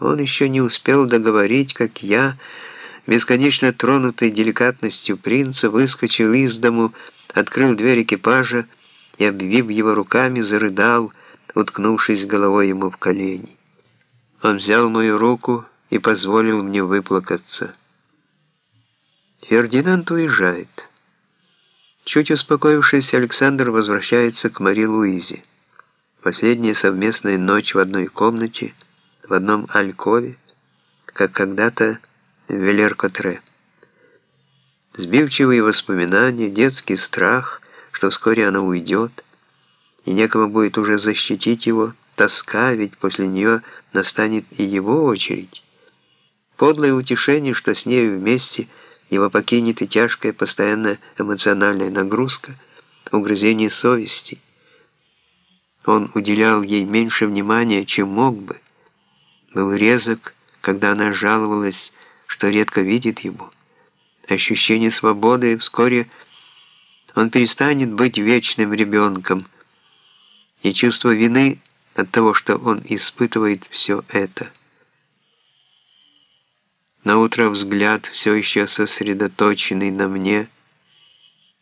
Он еще не успел договорить, как я, бесконечно тронутый деликатностью принца, выскочил из дому, открыл дверь экипажа и, обвив его руками, зарыдал, уткнувшись головой ему в колени. Он взял мою руку и позволил мне выплакаться. Фердинанд уезжает. Чуть успокоившись, Александр возвращается к Мари Луизе. Последняя совместная ночь в одной комнате, в одном алькове, как когда-то в Велеркотре. Сбивчивые воспоминания, детский страх, что вскоре она уйдет, и некому будет уже защитить его, тоска, ведь после нее настанет и его очередь. Подлое утешение, что с ней вместе его покинет и тяжкая постоянная эмоциональная нагрузка, угрызение совести. Он уделял ей меньше внимания, чем мог бы. Был резок, когда она жаловалась, что редко видит его. Ощущение свободы вскоре он перестанет быть вечным ребенком, и чувство вины от того, что он испытывает все это. На утро взгляд, все еще сосредоточенный на мне,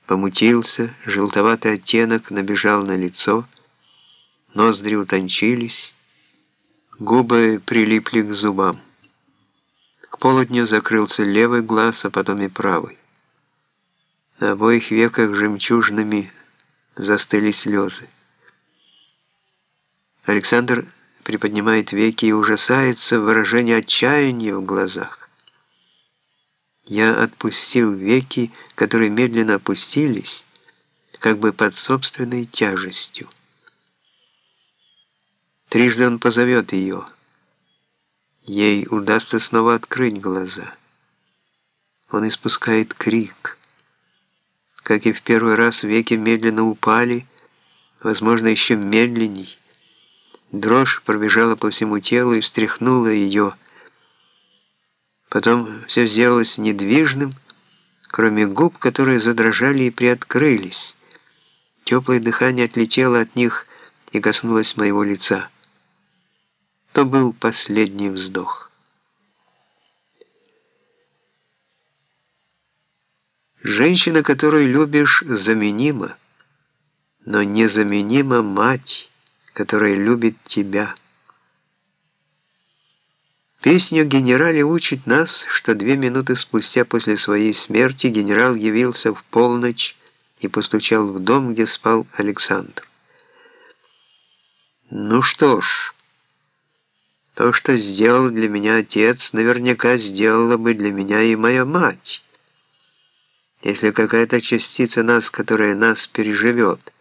помутился, желтоватый оттенок набежал на лицо, ноздри утончились, губы прилипли к зубам. К полудню закрылся левый глаз, а потом и правый. На обоих веках жемчужными застыли слезы. Александр приподнимает веки и ужасается выражение отчаяния в глазах. Я отпустил веки, которые медленно опустились, как бы под собственной тяжестью. Трижды он позовет ее. Ей удастся снова открыть глаза. Он испускает крик. Как и в первый раз, веки медленно упали, возможно, еще медленней. Дрожь пробежала по всему телу и встряхнула ее. Потом все сделалось недвижным, кроме губ, которые задрожали и приоткрылись. Теплое дыхание отлетело от них и коснулось моего лица. То был последний вздох. Женщина, которую любишь, заменима, но незаменима мать, которая любит тебя. Песня генерале учит нас, что две минуты спустя после своей смерти генерал явился в полночь и постучал в дом, где спал Александр. Ну что ж, то, что сделал для меня отец, наверняка сделала бы для меня и моя мать. Если какая-то частица нас, которая нас переживет,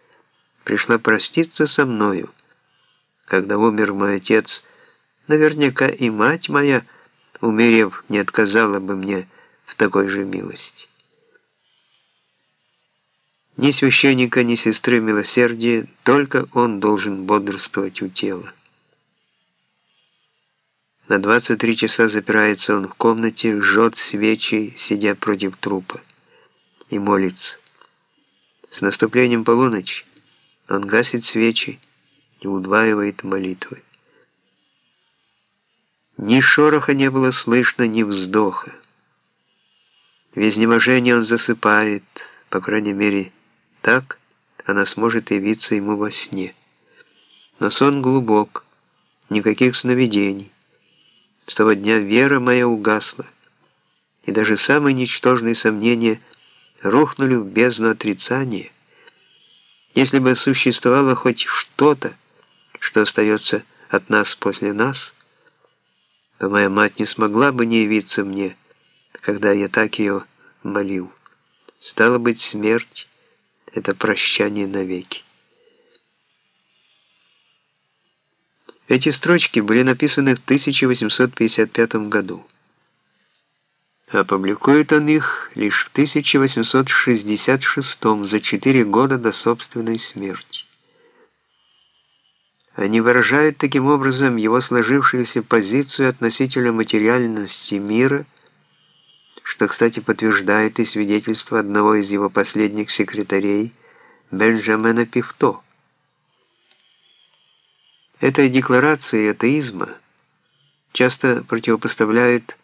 пришла проститься со мною, когда умер мой отец, наверняка и мать моя, умерев, не отказала бы мне в такой же милости. Ни священника, ни сестры милосердия, только он должен бодрствовать у тела. На 23 часа запирается он в комнате, жжет свечи, сидя против трупа, и молится. С наступлением полуночи он гасит свечи и удваивает молитвы. Ни шороха не было слышно, ни вздоха. В изнеможении он засыпает, по крайней мере, так она сможет явиться ему во сне. Но сон глубок, никаких сновидений. С того дня вера моя угасла, и даже самые ничтожные сомнения рухнули в бездну отрицания. Если бы существовало хоть что-то, что остается от нас после нас, то моя мать не смогла бы не явиться мне, когда я так ее молил. Стало быть, смерть — это прощание навеки. Эти строчки были написаны в 1855 году. Опубликует он их лишь в 1866 за четыре года до собственной смерти. Они выражают таким образом его сложившуюся позицию относительно материальности мира, что, кстати, подтверждает и свидетельство одного из его последних секретарей, Бенджамена Пихто. Этой декларацией атеизма часто противопоставляет